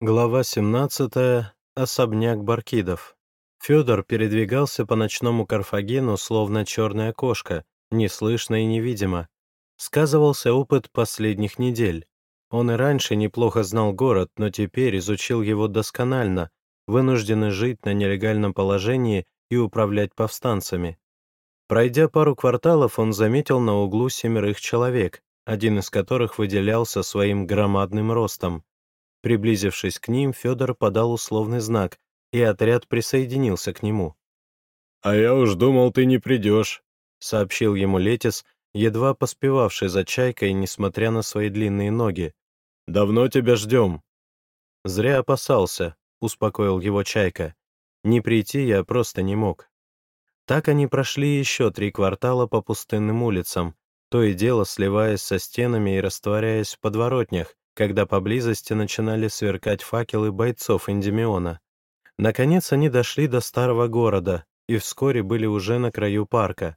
Глава 17. Особняк Баркидов. Федор передвигался по ночному Карфагену, словно черная кошка, неслышно и невидимо. Сказывался опыт последних недель. Он и раньше неплохо знал город, но теперь изучил его досконально, вынужденный жить на нелегальном положении и управлять повстанцами. Пройдя пару кварталов, он заметил на углу семерых человек, один из которых выделялся своим громадным ростом. Приблизившись к ним, Федор подал условный знак, и отряд присоединился к нему. «А я уж думал, ты не придешь», — сообщил ему Летис, едва поспевавший за чайкой, несмотря на свои длинные ноги. «Давно тебя ждем». «Зря опасался», — успокоил его чайка. «Не прийти я просто не мог». Так они прошли еще три квартала по пустынным улицам, то и дело сливаясь со стенами и растворяясь в подворотнях, когда поблизости начинали сверкать факелы бойцов Эндемиона. Наконец они дошли до старого города и вскоре были уже на краю парка.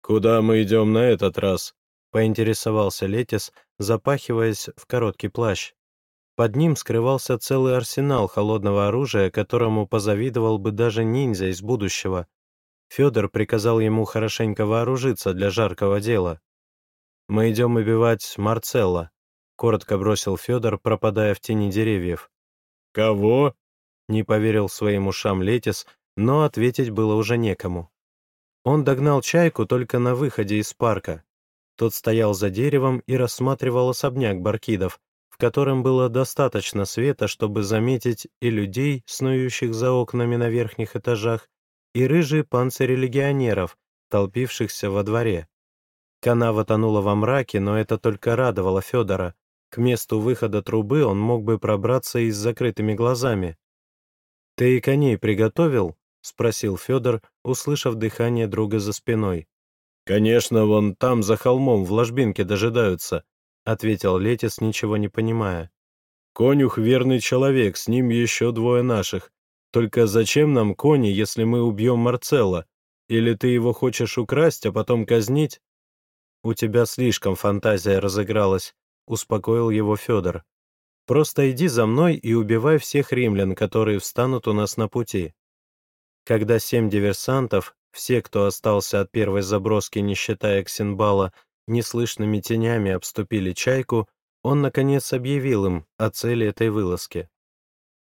«Куда мы идем на этот раз?» — поинтересовался Летис, запахиваясь в короткий плащ. Под ним скрывался целый арсенал холодного оружия, которому позавидовал бы даже ниндзя из будущего. Федор приказал ему хорошенько вооружиться для жаркого дела. «Мы идем убивать Марцелла», — коротко бросил Федор, пропадая в тени деревьев. «Кого?» — не поверил своим ушам Летис, но ответить было уже некому. Он догнал чайку только на выходе из парка. Тот стоял за деревом и рассматривал особняк Баркидов, в котором было достаточно света, чтобы заметить и людей, снующих за окнами на верхних этажах, и рыжие панцири легионеров, толпившихся во дворе. Канава тонула во мраке, но это только радовало Федора. К месту выхода трубы он мог бы пробраться и с закрытыми глазами. «Ты и коней приготовил?» — спросил Федор, услышав дыхание друга за спиной. «Конечно, вон там, за холмом, в ложбинке дожидаются», — ответил Летис, ничего не понимая. «Конюх — верный человек, с ним еще двое наших. Только зачем нам кони, если мы убьем Марцелла? Или ты его хочешь украсть, а потом казнить?» «У тебя слишком фантазия разыгралась», — успокоил его Федор. «Просто иди за мной и убивай всех римлян, которые встанут у нас на пути». Когда семь диверсантов, все, кто остался от первой заброски, не считая Ксенбала, неслышными тенями обступили чайку, он, наконец, объявил им о цели этой вылазки.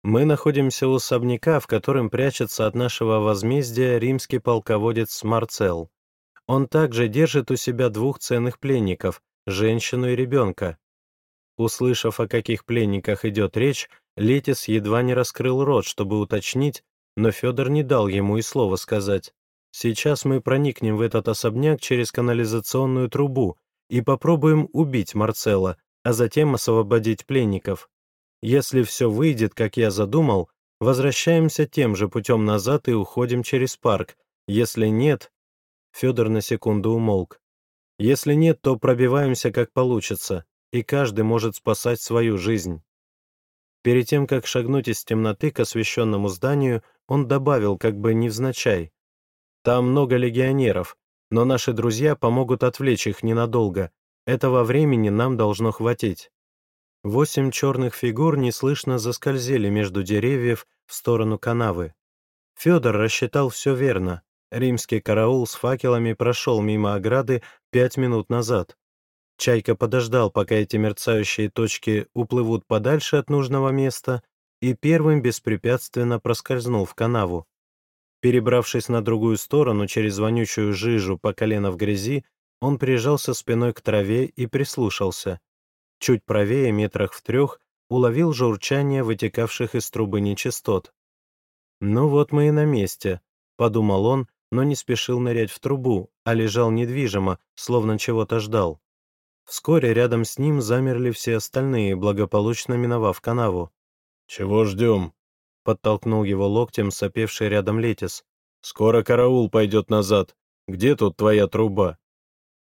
«Мы находимся у особняка, в котором прячется от нашего возмездия римский полководец Марцел. Он также держит у себя двух ценных пленников, женщину и ребенка. Услышав, о каких пленниках идет речь, Летис едва не раскрыл рот, чтобы уточнить, но Федор не дал ему и слова сказать. «Сейчас мы проникнем в этот особняк через канализационную трубу и попробуем убить Марцела, а затем освободить пленников. Если все выйдет, как я задумал, возвращаемся тем же путем назад и уходим через парк. Если нет...» Федор на секунду умолк. «Если нет, то пробиваемся как получится и каждый может спасать свою жизнь. Перед тем, как шагнуть из темноты к освещенному зданию, он добавил, как бы невзначай. «Там много легионеров, но наши друзья помогут отвлечь их ненадолго. Этого времени нам должно хватить». Восемь черных фигур неслышно заскользили между деревьев в сторону канавы. Федор рассчитал все верно. Римский караул с факелами прошел мимо ограды пять минут назад. Чайка подождал, пока эти мерцающие точки уплывут подальше от нужного места, и первым беспрепятственно проскользнул в канаву. Перебравшись на другую сторону через вонючую жижу по колено в грязи, он прижался спиной к траве и прислушался. Чуть правее, метрах в трех, уловил журчание вытекавших из трубы нечистот. «Ну вот мы и на месте», — подумал он, но не спешил нырять в трубу, а лежал недвижимо, словно чего-то ждал. Вскоре рядом с ним замерли все остальные, благополучно миновав канаву. «Чего ждем?» — подтолкнул его локтем сопевший рядом Летис. «Скоро караул пойдет назад. Где тут твоя труба?»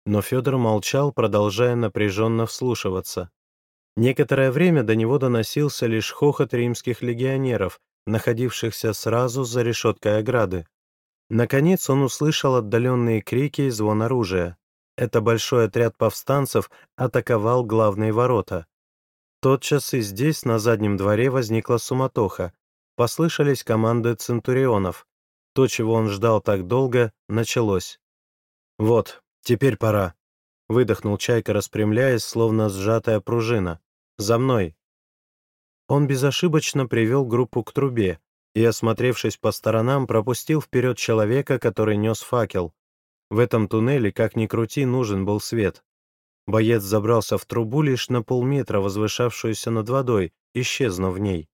Но Федор молчал, продолжая напряженно вслушиваться. Некоторое время до него доносился лишь хохот римских легионеров, находившихся сразу за решеткой ограды. Наконец он услышал отдаленные крики и звон оружия. Это большой отряд повстанцев атаковал главные ворота. Тотчас и здесь, на заднем дворе, возникла суматоха. Послышались команды центурионов. То, чего он ждал так долго, началось. «Вот, теперь пора», — выдохнул Чайка, распрямляясь, словно сжатая пружина. «За мной!» Он безошибочно привел группу к трубе и, осмотревшись по сторонам, пропустил вперед человека, который нес факел. В этом туннеле, как ни крути, нужен был свет. Боец забрался в трубу лишь на полметра, возвышавшуюся над водой, исчезнув в ней.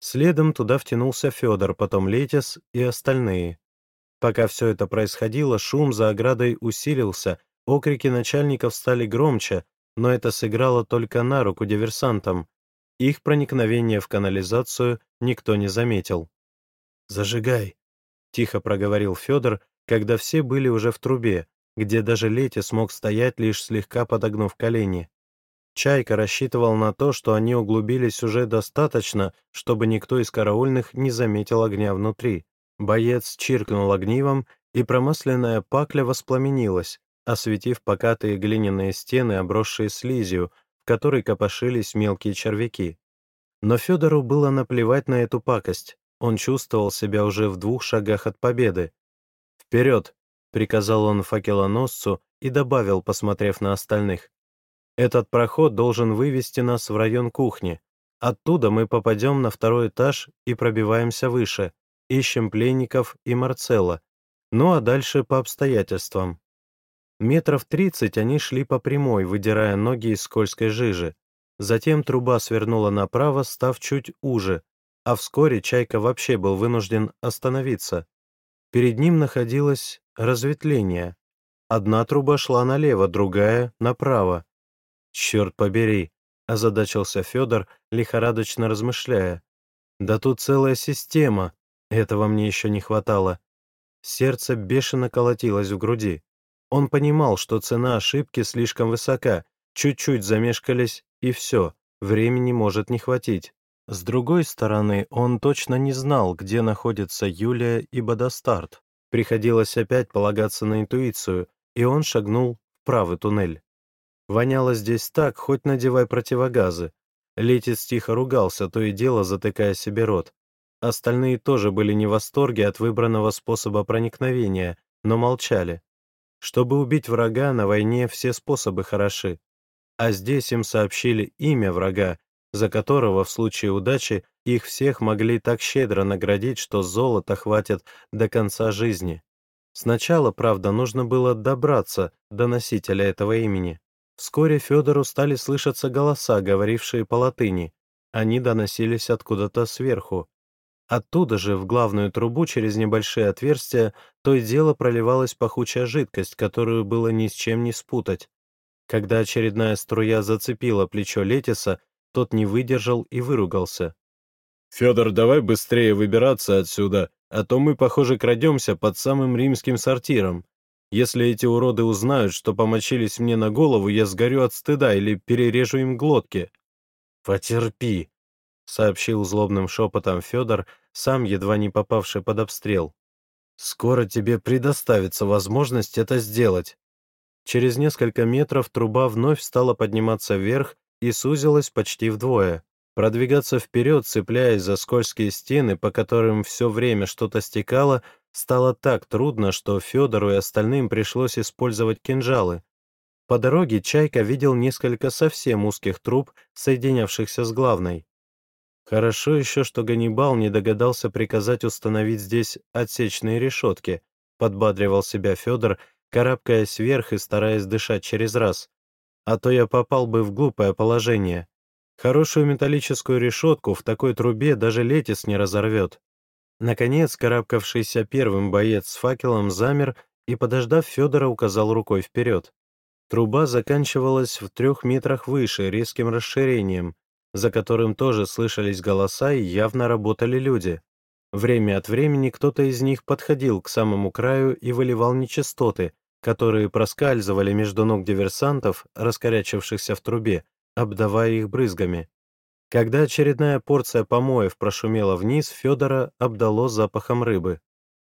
Следом туда втянулся Федор, потом Летис и остальные. Пока все это происходило, шум за оградой усилился, окрики начальников стали громче, но это сыграло только на руку диверсантам. Их проникновение в канализацию никто не заметил. «Зажигай», — тихо проговорил Федор, когда все были уже в трубе, где даже Лети смог стоять, лишь слегка подогнув колени. Чайка рассчитывал на то, что они углубились уже достаточно, чтобы никто из караульных не заметил огня внутри. Боец чиркнул огнивом, и промасленная пакля воспламенилась, осветив покатые глиняные стены, обросшие слизью, в которой копошились мелкие червяки. Но Федору было наплевать на эту пакость. Он чувствовал себя уже в двух шагах от победы. «Вперед!» — приказал он факелоносцу и добавил, посмотрев на остальных. «Этот проход должен вывести нас в район кухни. Оттуда мы попадем на второй этаж и пробиваемся выше, ищем пленников и Марцелла. Ну а дальше по обстоятельствам». Метров тридцать они шли по прямой, выдирая ноги из скользкой жижи. Затем труба свернула направо, став чуть уже, а вскоре Чайка вообще был вынужден остановиться. Перед ним находилось разветвление. Одна труба шла налево, другая — направо. «Черт побери!» — озадачился Федор, лихорадочно размышляя. «Да тут целая система. Этого мне еще не хватало». Сердце бешено колотилось в груди. Он понимал, что цена ошибки слишком высока, чуть-чуть замешкались, и все, времени может не хватить. С другой стороны, он точно не знал, где находятся Юлия и Бодостарт. Приходилось опять полагаться на интуицию, и он шагнул в правый туннель. Воняло здесь так, хоть надевай противогазы. Летец тихо ругался, то и дело затыкая себе рот. Остальные тоже были не в восторге от выбранного способа проникновения, но молчали. Чтобы убить врага, на войне все способы хороши. А здесь им сообщили имя врага, за которого в случае удачи их всех могли так щедро наградить, что золота хватит до конца жизни. Сначала, правда, нужно было добраться до носителя этого имени. Вскоре Федору стали слышаться голоса, говорившие по латыни. Они доносились откуда-то сверху. Оттуда же в главную трубу через небольшие отверстия то и дело проливалась пахучая жидкость, которую было ни с чем не спутать. Когда очередная струя зацепила плечо Летиса, тот не выдержал и выругался. «Федор, давай быстрее выбираться отсюда, а то мы, похоже, крадемся под самым римским сортиром. Если эти уроды узнают, что помочились мне на голову, я сгорю от стыда или перережу им глотки». «Потерпи», — сообщил злобным шепотом Федор, сам едва не попавший под обстрел. «Скоро тебе предоставится возможность это сделать». Через несколько метров труба вновь стала подниматься вверх, и сузилась почти вдвое. Продвигаться вперед, цепляясь за скользкие стены, по которым все время что-то стекало, стало так трудно, что Федору и остальным пришлось использовать кинжалы. По дороге Чайка видел несколько совсем узких труб, соединявшихся с главной. Хорошо еще, что Ганнибал не догадался приказать установить здесь отсечные решетки, подбадривал себя Федор, карабкаясь вверх и стараясь дышать через раз а то я попал бы в глупое положение. Хорошую металлическую решетку в такой трубе даже летис не разорвет. Наконец, карабкавшийся первым боец с факелом замер и, подождав Федора, указал рукой вперед. Труба заканчивалась в трех метрах выше, резким расширением, за которым тоже слышались голоса и явно работали люди. Время от времени кто-то из них подходил к самому краю и выливал нечистоты, которые проскальзывали между ног диверсантов, раскорячившихся в трубе, обдавая их брызгами. Когда очередная порция помоев прошумела вниз, Федора обдало запахом рыбы.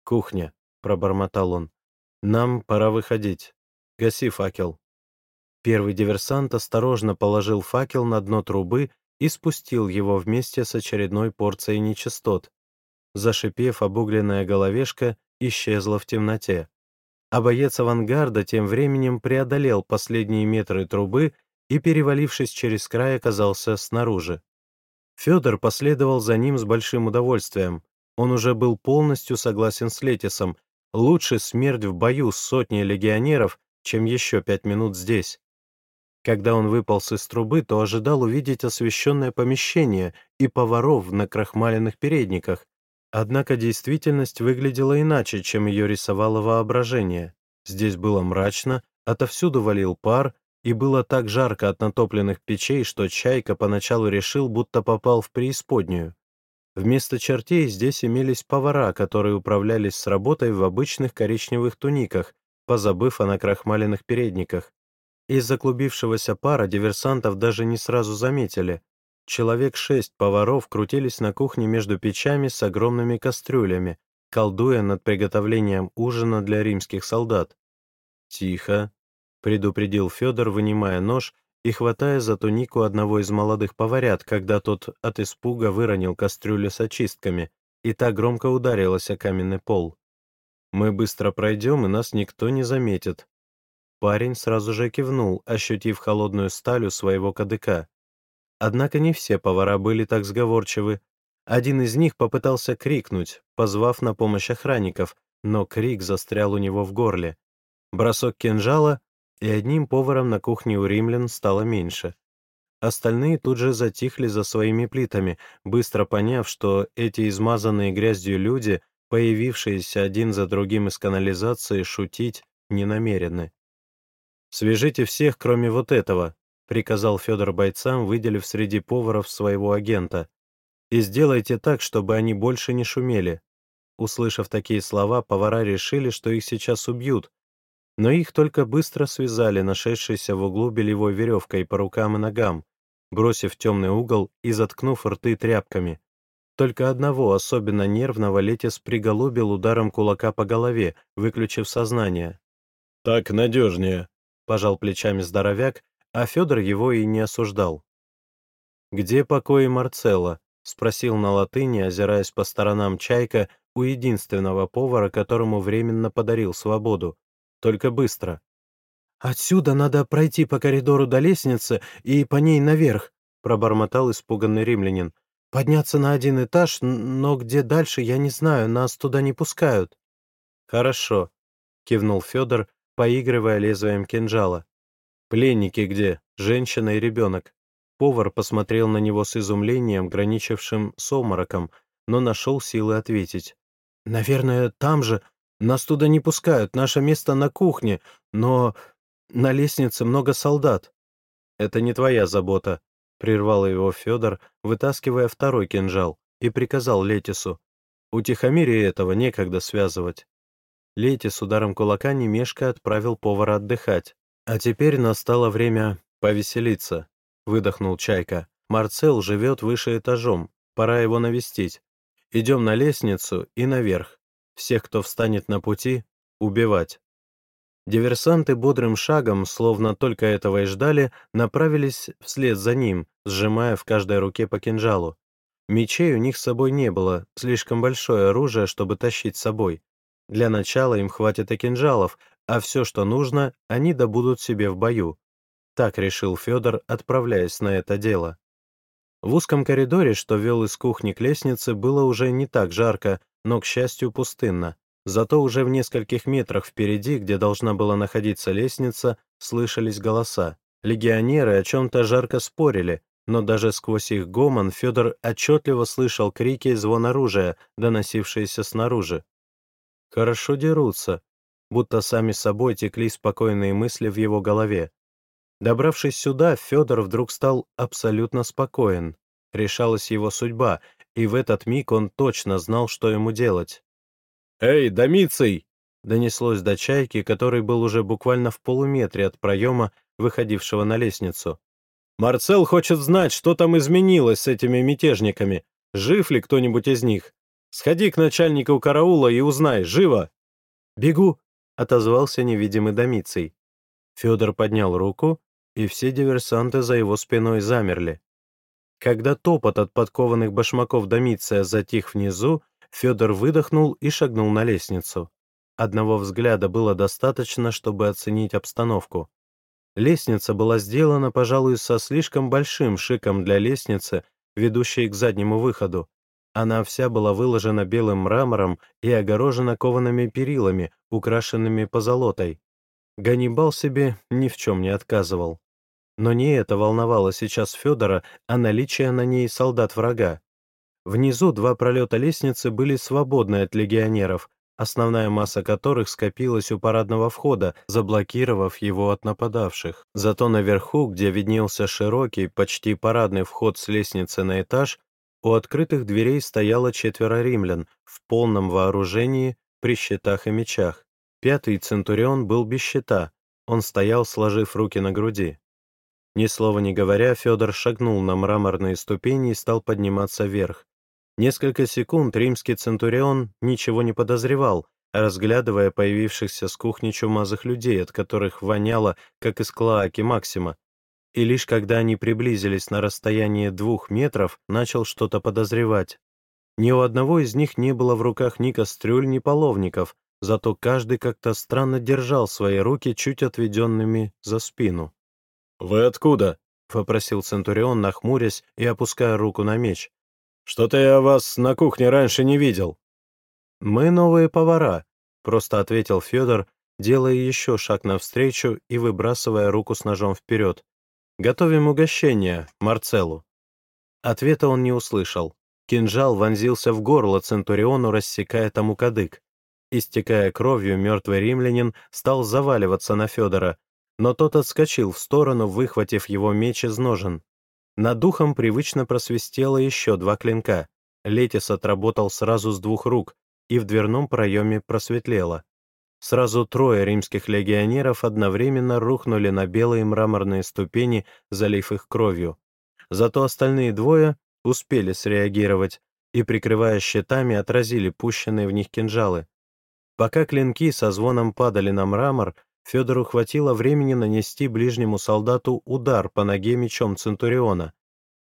«Кухня», — пробормотал он. «Нам пора выходить. Гаси факел». Первый диверсант осторожно положил факел на дно трубы и спустил его вместе с очередной порцией нечистот. Зашипев, обугленная головешка исчезла в темноте. А боец авангарда тем временем преодолел последние метры трубы и, перевалившись через край, оказался снаружи. Федор последовал за ним с большим удовольствием. Он уже был полностью согласен с Летисом. Лучше смерть в бою с сотней легионеров, чем еще пять минут здесь. Когда он выполз из трубы, то ожидал увидеть освещенное помещение и поваров в накрахмаленных передниках. Однако действительность выглядела иначе, чем ее рисовало воображение. Здесь было мрачно, отовсюду валил пар, и было так жарко от натопленных печей, что Чайка поначалу решил, будто попал в преисподнюю. Вместо чертей здесь имелись повара, которые управлялись с работой в обычных коричневых туниках, позабыв о накрахмаленных передниках. Из-за клубившегося пара диверсантов даже не сразу заметили. Человек шесть поваров крутились на кухне между печами с огромными кастрюлями, колдуя над приготовлением ужина для римских солдат. «Тихо», — предупредил Федор, вынимая нож и хватая за тунику одного из молодых поварят, когда тот от испуга выронил кастрюлю с очистками, и та громко ударилась о каменный пол. «Мы быстро пройдем, и нас никто не заметит». Парень сразу же кивнул, ощутив холодную сталь у своего кадыка. Однако не все повара были так сговорчивы. Один из них попытался крикнуть, позвав на помощь охранников, но крик застрял у него в горле. Бросок кинжала, и одним поваром на кухне у римлян стало меньше. Остальные тут же затихли за своими плитами, быстро поняв, что эти измазанные грязью люди, появившиеся один за другим из канализации, шутить не намерены. «Свяжите всех, кроме вот этого», — приказал Федор бойцам, выделив среди поваров своего агента. «И сделайте так, чтобы они больше не шумели». Услышав такие слова, повара решили, что их сейчас убьют, но их только быстро связали нашедшейся в углу белевой веревкой по рукам и ногам, бросив в темный угол и заткнув рты тряпками. Только одного, особенно нервного, Летис приголубил ударом кулака по голове, выключив сознание. «Так надежнее», — пожал плечами здоровяк, а Федор его и не осуждал. «Где покои Марцелла?» — спросил на латыни, озираясь по сторонам Чайка у единственного повара, которому временно подарил свободу, только быстро. «Отсюда надо пройти по коридору до лестницы и по ней наверх», — пробормотал испуганный римлянин. «Подняться на один этаж, но где дальше, я не знаю, нас туда не пускают». «Хорошо», — кивнул Федор, поигрывая лезвием кинжала. «Пленники где? Женщина и ребенок?» Повар посмотрел на него с изумлением, граничившим с обмороком, но нашел силы ответить. «Наверное, там же, нас туда не пускают, наше место на кухне, но на лестнице много солдат». «Это не твоя забота», — прервал его Федор, вытаскивая второй кинжал, и приказал Летису. «У Тихомирия этого некогда связывать». Летис ударом кулака немешко отправил повара отдыхать. «А теперь настало время повеселиться», — выдохнул Чайка. «Марцел живет выше этажом, пора его навестить. Идем на лестницу и наверх. Всех, кто встанет на пути, убивать. Диверсанты бодрым шагом, словно только этого и ждали, направились вслед за ним, сжимая в каждой руке по кинжалу. Мечей у них с собой не было, слишком большое оружие, чтобы тащить с собой. Для начала им хватит и кинжалов, а все, что нужно, они добудут себе в бою. Так решил Федор, отправляясь на это дело. В узком коридоре, что вел из кухни к лестнице, было уже не так жарко, но, к счастью, пустынно. Зато уже в нескольких метрах впереди, где должна была находиться лестница, слышались голоса. Легионеры о чем-то жарко спорили, но даже сквозь их гомон Федор отчетливо слышал крики и звон оружия, доносившиеся снаружи. «Хорошо дерутся», будто сами собой текли спокойные мысли в его голове. Добравшись сюда, Федор вдруг стал абсолютно спокоен. Решалась его судьба, и в этот миг он точно знал, что ему делать. «Эй, Домицей!» — донеслось до чайки, который был уже буквально в полуметре от проема, выходившего на лестницу. «Марцел хочет знать, что там изменилось с этими мятежниками. Жив ли кто-нибудь из них? Сходи к начальнику караула и узнай, живо!» «Бегу!» — отозвался невидимый Домицей. Федор поднял руку, и все диверсанты за его спиной замерли. Когда топот от подкованных башмаков Домиция затих внизу, Федор выдохнул и шагнул на лестницу. Одного взгляда было достаточно, чтобы оценить обстановку. Лестница была сделана, пожалуй, со слишком большим шиком для лестницы, ведущей к заднему выходу. Она вся была выложена белым мрамором и огорожена коваными перилами, украшенными позолотой. Ганнибал себе ни в чем не отказывал. Но не это волновало сейчас Федора, а наличие на ней солдат врага. Внизу два пролета лестницы были свободны от легионеров, основная масса которых скопилась у парадного входа, заблокировав его от нападавших. Зато наверху, где виднелся широкий, почти парадный вход с лестницы на этаж, у открытых дверей стояло четверо римлян в полном вооружении, при щитах и мечах. Пятый центурион был без щита, он стоял, сложив руки на груди. Ни слова не говоря, Федор шагнул на мраморные ступени и стал подниматься вверх. Несколько секунд римский центурион ничего не подозревал, разглядывая появившихся с кухни чумазых людей, от которых воняло, как из клоаки Максима. И лишь когда они приблизились на расстояние двух метров, начал что-то подозревать. Ни у одного из них не было в руках ни кастрюль, ни половников, зато каждый как-то странно держал свои руки чуть отведенными за спину. «Вы откуда?» — попросил Центурион, нахмурясь и опуская руку на меч. «Что-то я вас на кухне раньше не видел». «Мы новые повара», — просто ответил Федор, делая еще шаг навстречу и выбрасывая руку с ножом вперед. «Готовим угощение, Марцеллу». Ответа он не услышал. Кинжал вонзился в горло Центуриону, рассекая тому кадык. Истекая кровью, мертвый римлянин стал заваливаться на Федора, но тот отскочил в сторону, выхватив его меч из ножен. Над духом привычно просвистело еще два клинка. Летис отработал сразу с двух рук, и в дверном проеме просветлело. Сразу трое римских легионеров одновременно рухнули на белые мраморные ступени, залив их кровью. Зато остальные двое успели среагировать и, прикрывая щитами, отразили пущенные в них кинжалы. Пока клинки со звоном падали на мрамор, Федору хватило времени нанести ближнему солдату удар по ноге мечом Центуриона.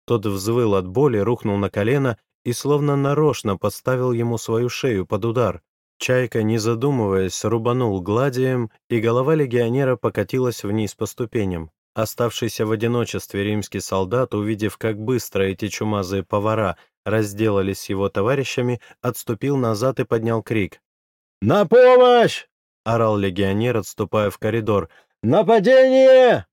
Тот взвыл от боли, рухнул на колено и словно нарочно подставил ему свою шею под удар. Чайка, не задумываясь, рубанул гладием, и голова легионера покатилась вниз по ступеням. Оставшийся в одиночестве римский солдат, увидев, как быстро эти чумазые повара разделались с его товарищами, отступил назад и поднял крик. «На помощь!» — орал легионер, отступая в коридор. «Нападение!»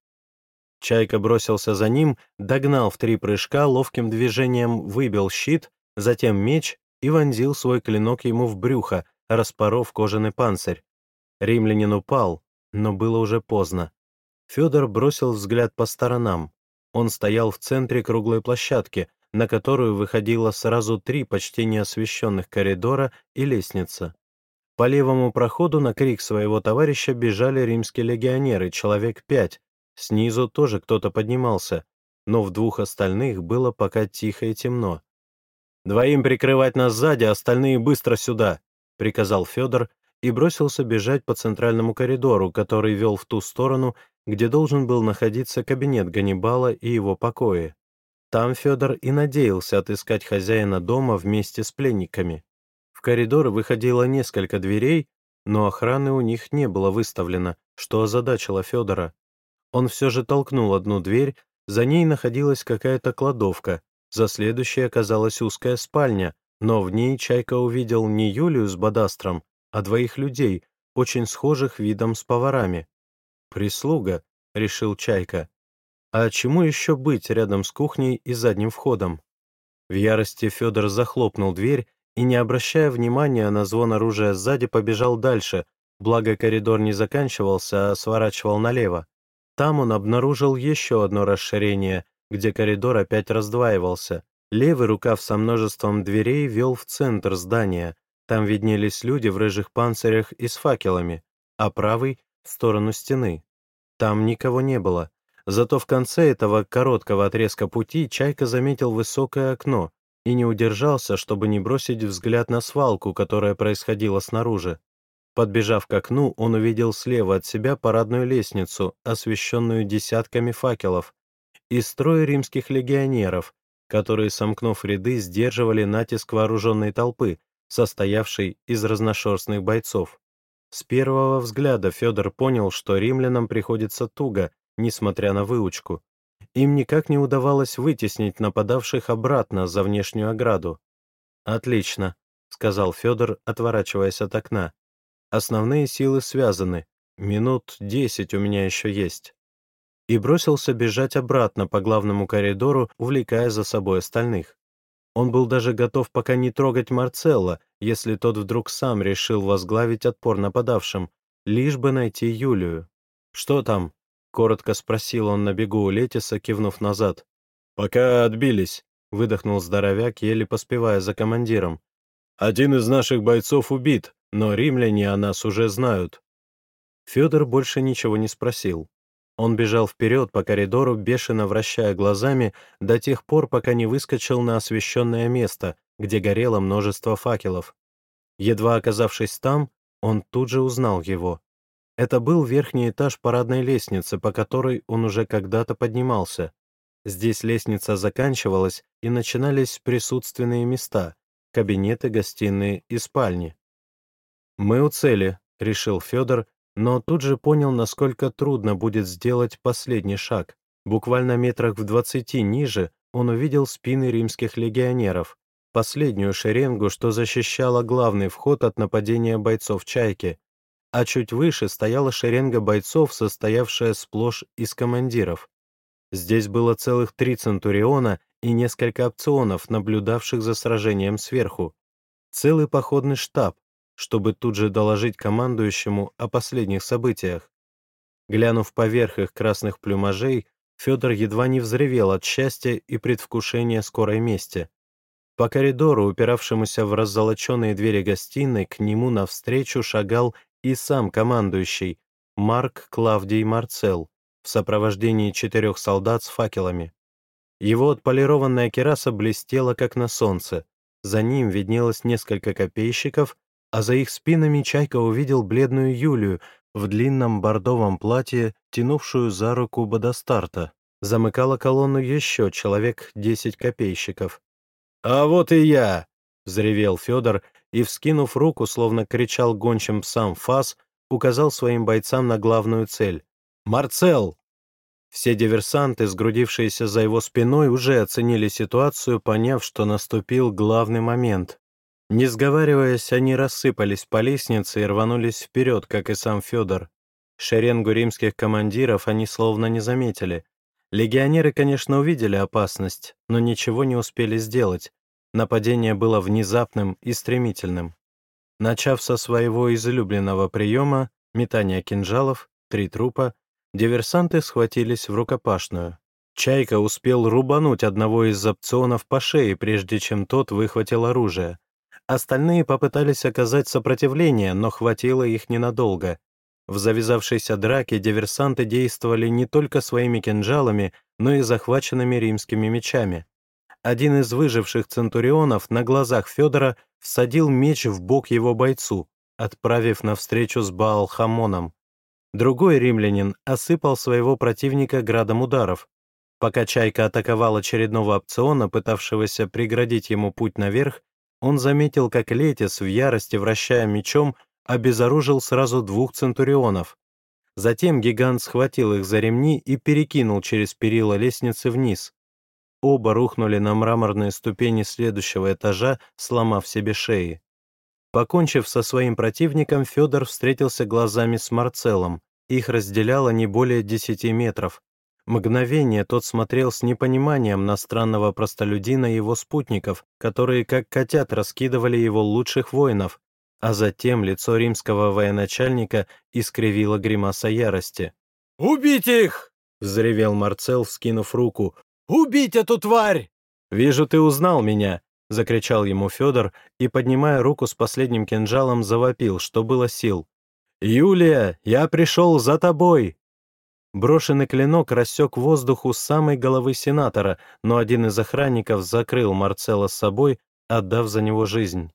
Чайка бросился за ним, догнал в три прыжка, ловким движением выбил щит, затем меч и вонзил свой клинок ему в брюхо, распоров кожаный панцирь. Римлянин упал, но было уже поздно. Федор бросил взгляд по сторонам. Он стоял в центре круглой площадки, на которую выходило сразу три почти неосвещенных коридора и лестница. По левому проходу на крик своего товарища бежали римские легионеры, человек пять. Снизу тоже кто-то поднимался, но в двух остальных было пока тихо и темно. «Двоим прикрывать нас сзади, остальные быстро сюда», — приказал Федор и бросился бежать по центральному коридору, который вел в ту сторону, где должен был находиться кабинет Ганнибала и его покои. Там Федор и надеялся отыскать хозяина дома вместе с пленниками. В коридор выходило несколько дверей, но охраны у них не было выставлено, что озадачило Федора. Он все же толкнул одну дверь, за ней находилась какая-то кладовка, за следующей оказалась узкая спальня, но в ней Чайка увидел не Юлию с Бадастром, а двоих людей, очень схожих видом с поварами. «Прислуга», — решил Чайка. «А чему еще быть рядом с кухней и задним входом?» В ярости Федор захлопнул дверь и, не обращая внимания на звон оружия сзади, побежал дальше, благо коридор не заканчивался, а сворачивал налево. Там он обнаружил еще одно расширение, где коридор опять раздваивался. Левый рукав со множеством дверей вел в центр здания, там виднелись люди в рыжих панцирях и с факелами, а правый — в сторону стены. Там никого не было. Зато в конце этого короткого отрезка пути Чайка заметил высокое окно, и не удержался, чтобы не бросить взгляд на свалку, которая происходила снаружи. Подбежав к окну, он увидел слева от себя парадную лестницу, освещенную десятками факелов, и строй римских легионеров, которые, сомкнув ряды, сдерживали натиск вооруженной толпы, состоявшей из разношерстных бойцов. С первого взгляда Федор понял, что римлянам приходится туго, несмотря на выучку. Им никак не удавалось вытеснить нападавших обратно за внешнюю ограду. «Отлично», — сказал Федор, отворачиваясь от окна. «Основные силы связаны. Минут десять у меня еще есть». И бросился бежать обратно по главному коридору, увлекая за собой остальных. Он был даже готов пока не трогать Марцелла, если тот вдруг сам решил возглавить отпор нападавшим, лишь бы найти Юлию. «Что там?» — коротко спросил он на бегу у Летиса, кивнув назад. «Пока отбились», — выдохнул здоровяк, еле поспевая за командиром. «Один из наших бойцов убит, но римляне о нас уже знают». Федор больше ничего не спросил. Он бежал вперед по коридору, бешено вращая глазами, до тех пор, пока не выскочил на освещенное место, где горело множество факелов. Едва оказавшись там, он тут же узнал его. Это был верхний этаж парадной лестницы, по которой он уже когда-то поднимался. Здесь лестница заканчивалась, и начинались присутственные места — кабинеты, гостиные и спальни. «Мы у цели», — решил Федор, но тут же понял, насколько трудно будет сделать последний шаг. Буквально метрах в двадцати ниже он увидел спины римских легионеров, последнюю шеренгу, что защищала главный вход от нападения бойцов «Чайки», а чуть выше стояла шеренга бойцов, состоявшая сплошь из командиров. Здесь было целых три центуриона и несколько опционов, наблюдавших за сражением сверху. Целый походный штаб, чтобы тут же доложить командующему о последних событиях. Глянув поверх их красных плюмажей, Федор едва не взревел от счастья и предвкушения скорой мести. По коридору, упиравшемуся в раззолоченные двери гостиной, к нему навстречу шагал и сам командующий, Марк Клавдий Марцел, в сопровождении четырех солдат с факелами. Его отполированная кераса блестела, как на солнце. За ним виднелось несколько копейщиков, а за их спинами Чайка увидел бледную Юлию в длинном бордовом платье, тянувшую за руку Бодостарта. Замыкала колонну еще человек десять копейщиков. «А вот и я!» — взревел Федор и, вскинув руку, словно кричал гончим псам фас, указал своим бойцам на главную цель. «Марцел!» Все диверсанты, сгрудившиеся за его спиной, уже оценили ситуацию, поняв, что наступил главный момент. Не сговариваясь, они рассыпались по лестнице и рванулись вперед, как и сам Федор. Шеренгу римских командиров они словно не заметили. Легионеры, конечно, увидели опасность, но ничего не успели сделать. Нападение было внезапным и стремительным. Начав со своего излюбленного приема, метания кинжалов, три трупа, диверсанты схватились в рукопашную. Чайка успел рубануть одного из опционов по шее, прежде чем тот выхватил оружие. Остальные попытались оказать сопротивление, но хватило их ненадолго. В завязавшейся драке диверсанты действовали не только своими кинжалами, но и захваченными римскими мечами один из выживших центурионов на глазах Федора всадил меч в бок его бойцу, отправив навстречу с Баал-Хамоном. Другой римлянин осыпал своего противника градом ударов. Пока Чайка атаковал очередного опциона, пытавшегося преградить ему путь наверх, он заметил, как Летис, в ярости вращая мечом, обезоружил сразу двух центурионов. Затем гигант схватил их за ремни и перекинул через перила лестницы вниз. Оба рухнули на мраморные ступени следующего этажа, сломав себе шеи. Покончив со своим противником, Федор встретился глазами с Марцеллом. Их разделяло не более десяти метров. Мгновение тот смотрел с непониманием на странного простолюдина и его спутников, которые как котят раскидывали его лучших воинов, а затем лицо римского военачальника искривило гримаса ярости. «Убить их!» — взревел Марцел, вскинув руку. «Убить эту тварь!» «Вижу, ты узнал меня!» — закричал ему Федор и, поднимая руку с последним кинжалом, завопил, что было сил. «Юлия, я пришел за тобой!» Брошенный клинок рассек воздух у самой головы сенатора, но один из охранников закрыл Марцела с собой, отдав за него жизнь.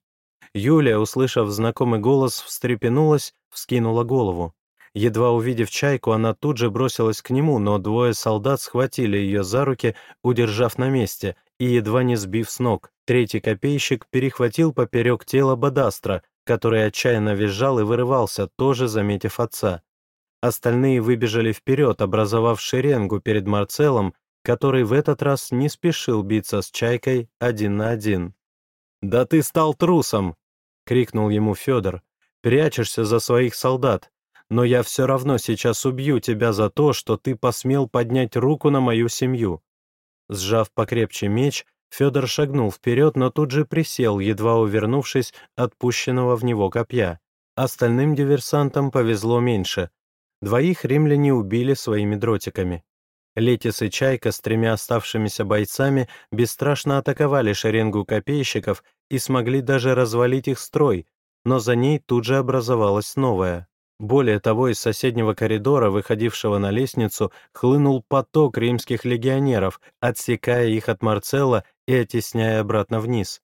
Юлия, услышав знакомый голос, встрепенулась, вскинула голову. Едва увидев чайку, она тут же бросилась к нему, но двое солдат схватили ее за руки, удержав на месте, и, едва не сбив с ног, третий копейщик перехватил поперек тела Бадастра, который отчаянно визжал и вырывался, тоже заметив отца. Остальные выбежали вперед, образовав шеренгу перед Марцеллом, который в этот раз не спешил биться с Чайкой один на один. «Да ты стал трусом!» — крикнул ему Федор. «Прячешься за своих солдат, но я все равно сейчас убью тебя за то, что ты посмел поднять руку на мою семью». Сжав покрепче меч, Федор шагнул вперед, но тут же присел, едва увернувшись от пущенного в него копья. Остальным диверсантам повезло меньше. Двоих римляне убили своими дротиками. Летис и Чайка с тремя оставшимися бойцами бесстрашно атаковали шеренгу копейщиков и смогли даже развалить их строй, но за ней тут же образовалась новая. Более того, из соседнего коридора, выходившего на лестницу, хлынул поток римских легионеров, отсекая их от Марцелла и оттесняя обратно вниз.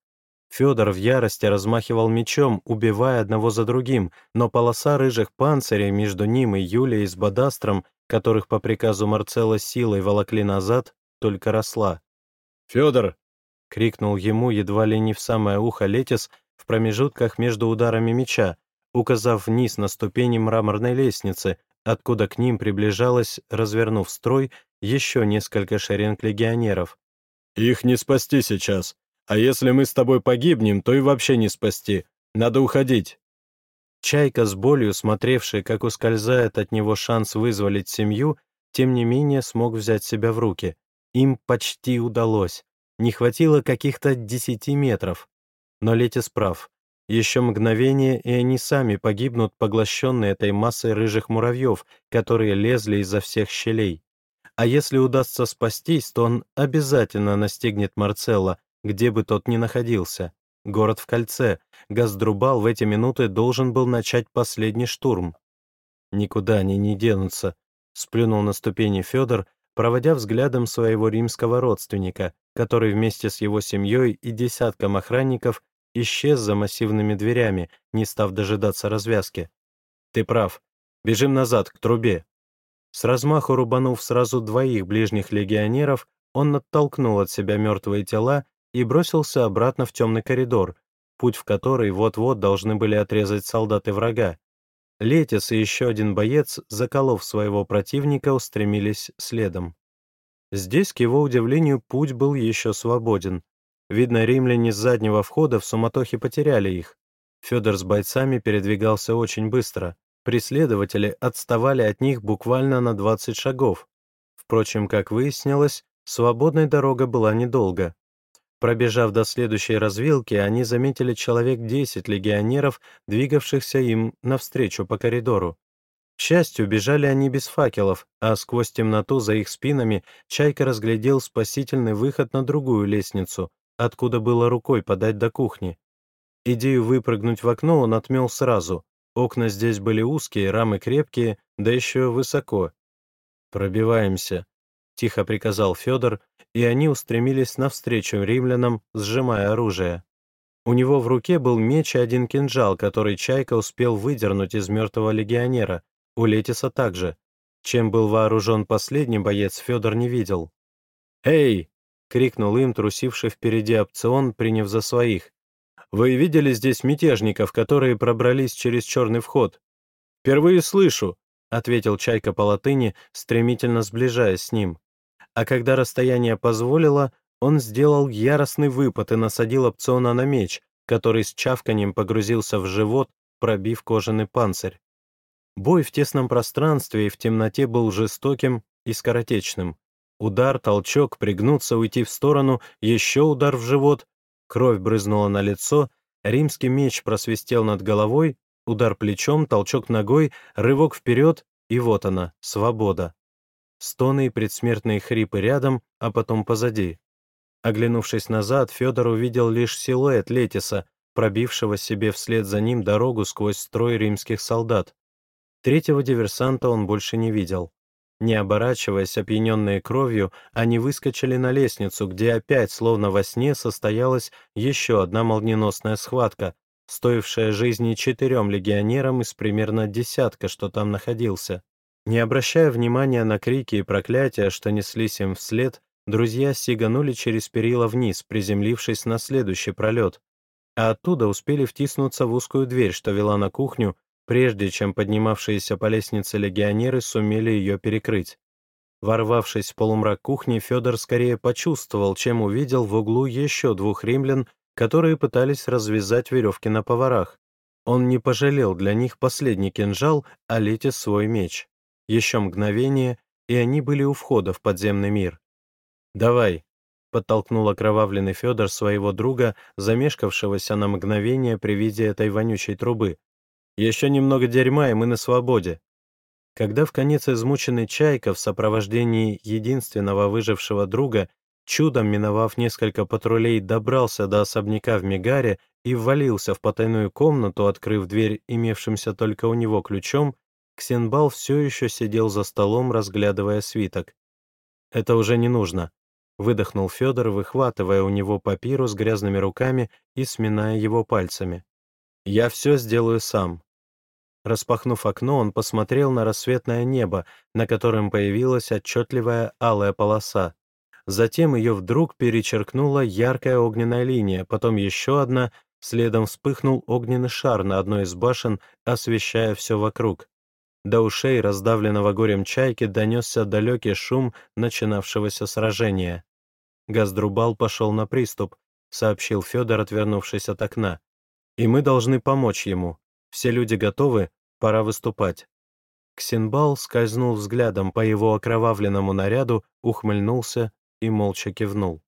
Федор в ярости размахивал мечом, убивая одного за другим, но полоса рыжих панцирей между ним и Юлией с Бадастром, которых по приказу Марцелла силой волокли назад, только росла. «Федор!» — крикнул ему едва ли не в самое ухо Летис в промежутках между ударами меча, указав вниз на ступени мраморной лестницы, откуда к ним приближалось, развернув строй, еще несколько шеренг легионеров. «Их не спасти сейчас, а если мы с тобой погибнем, то и вообще не спасти. Надо уходить». Чайка с болью, смотревший, как ускользает от него шанс вызволить семью, тем не менее смог взять себя в руки. Им почти удалось. Не хватило каких-то десяти метров. Но Летис прав. Еще мгновение, и они сами погибнут, поглощенные этой массой рыжих муравьев, которые лезли изо всех щелей. А если удастся спастись, то он обязательно настигнет Марцелла, где бы тот ни находился. Город в кольце. Газдрубал в эти минуты должен был начать последний штурм. «Никуда они не денутся», — сплюнул на ступени Федор, проводя взглядом своего римского родственника, который вместе с его семьей и десятком охранников исчез за массивными дверями, не став дожидаться развязки. «Ты прав. Бежим назад, к трубе». С размаху рубанув сразу двоих ближних легионеров, он оттолкнул от себя мертвые тела и бросился обратно в темный коридор, путь в который вот-вот должны были отрезать солдаты врага. Летис и еще один боец, заколов своего противника, устремились следом. Здесь, к его удивлению, путь был еще свободен. Видно, римляне с заднего входа в суматохе потеряли их. Федор с бойцами передвигался очень быстро. Преследователи отставали от них буквально на 20 шагов. Впрочем, как выяснилось, свободная дорога была недолго. Пробежав до следующей развилки, они заметили человек 10 легионеров, двигавшихся им навстречу по коридору. К счастью, бежали они без факелов, а сквозь темноту за их спинами Чайка разглядел спасительный выход на другую лестницу, откуда было рукой подать до кухни. Идею выпрыгнуть в окно он отмел сразу. Окна здесь были узкие, рамы крепкие, да еще высоко. «Пробиваемся», — тихо приказал Федор, и они устремились навстречу римлянам, сжимая оружие. У него в руке был меч и один кинжал, который Чайка успел выдернуть из мертвого легионера, у Летиса также. Чем был вооружен последний боец, Федор не видел. «Эй!» крикнул им, трусивший впереди опцион, приняв за своих. «Вы видели здесь мятежников, которые пробрались через черный вход?» «Впервые слышу», — ответил Чайка по латыни, стремительно сближаясь с ним. А когда расстояние позволило, он сделал яростный выпад и насадил опциона на меч, который с чавканием погрузился в живот, пробив кожаный панцирь. Бой в тесном пространстве и в темноте был жестоким и скоротечным. Удар, толчок, пригнуться, уйти в сторону, еще удар в живот. Кровь брызнула на лицо, римский меч просвистел над головой, удар плечом, толчок ногой, рывок вперед, и вот она, свобода. Стоны и предсмертные хрипы рядом, а потом позади. Оглянувшись назад, Федор увидел лишь силуэт Летиса, пробившего себе вслед за ним дорогу сквозь строй римских солдат. Третьего диверсанта он больше не видел. Не оборачиваясь, опьяненные кровью, они выскочили на лестницу, где опять, словно во сне, состоялась еще одна молниеносная схватка, стоившая жизни четырем легионерам из примерно десятка, что там находился. Не обращая внимания на крики и проклятия, что неслись им вслед, Друзья сиганули через перила вниз, приземлившись на следующий пролет, а оттуда успели втиснуться в узкую дверь, что вела на кухню, прежде чем поднимавшиеся по лестнице легионеры сумели ее перекрыть. Ворвавшись в полумрак кухни, Федор скорее почувствовал, чем увидел в углу еще двух римлян, которые пытались развязать веревки на поварах. Он не пожалел для них последний кинжал, а Летис свой меч. Еще мгновение, и они были у входа в подземный мир. «Давай», — подтолкнул окровавленный Федор своего друга, замешкавшегося на мгновение при виде этой вонючей трубы. «Еще немного дерьма, и мы на свободе». Когда в конец измученный Чайка в сопровождении единственного выжившего друга, чудом миновав несколько патрулей, добрался до особняка в Мегаре и ввалился в потайную комнату, открыв дверь имевшимся только у него ключом, Ксенбал все еще сидел за столом, разглядывая свиток. «Это уже не нужно», — выдохнул Федор, выхватывая у него папиру с грязными руками и сминая его пальцами. «Я все сделаю сам. Распахнув окно, он посмотрел на рассветное небо, на котором появилась отчетливая алая полоса. Затем ее вдруг перечеркнула яркая огненная линия, потом еще одна, следом вспыхнул огненный шар на одной из башен, освещая все вокруг. До ушей раздавленного горем чайки донесся далекий шум начинавшегося сражения. Газдрубал пошел на приступ, сообщил Федор, отвернувшись от окна. И мы должны помочь ему. Все люди готовы, пора выступать. Ксенбал скользнул взглядом по его окровавленному наряду, ухмыльнулся и молча кивнул.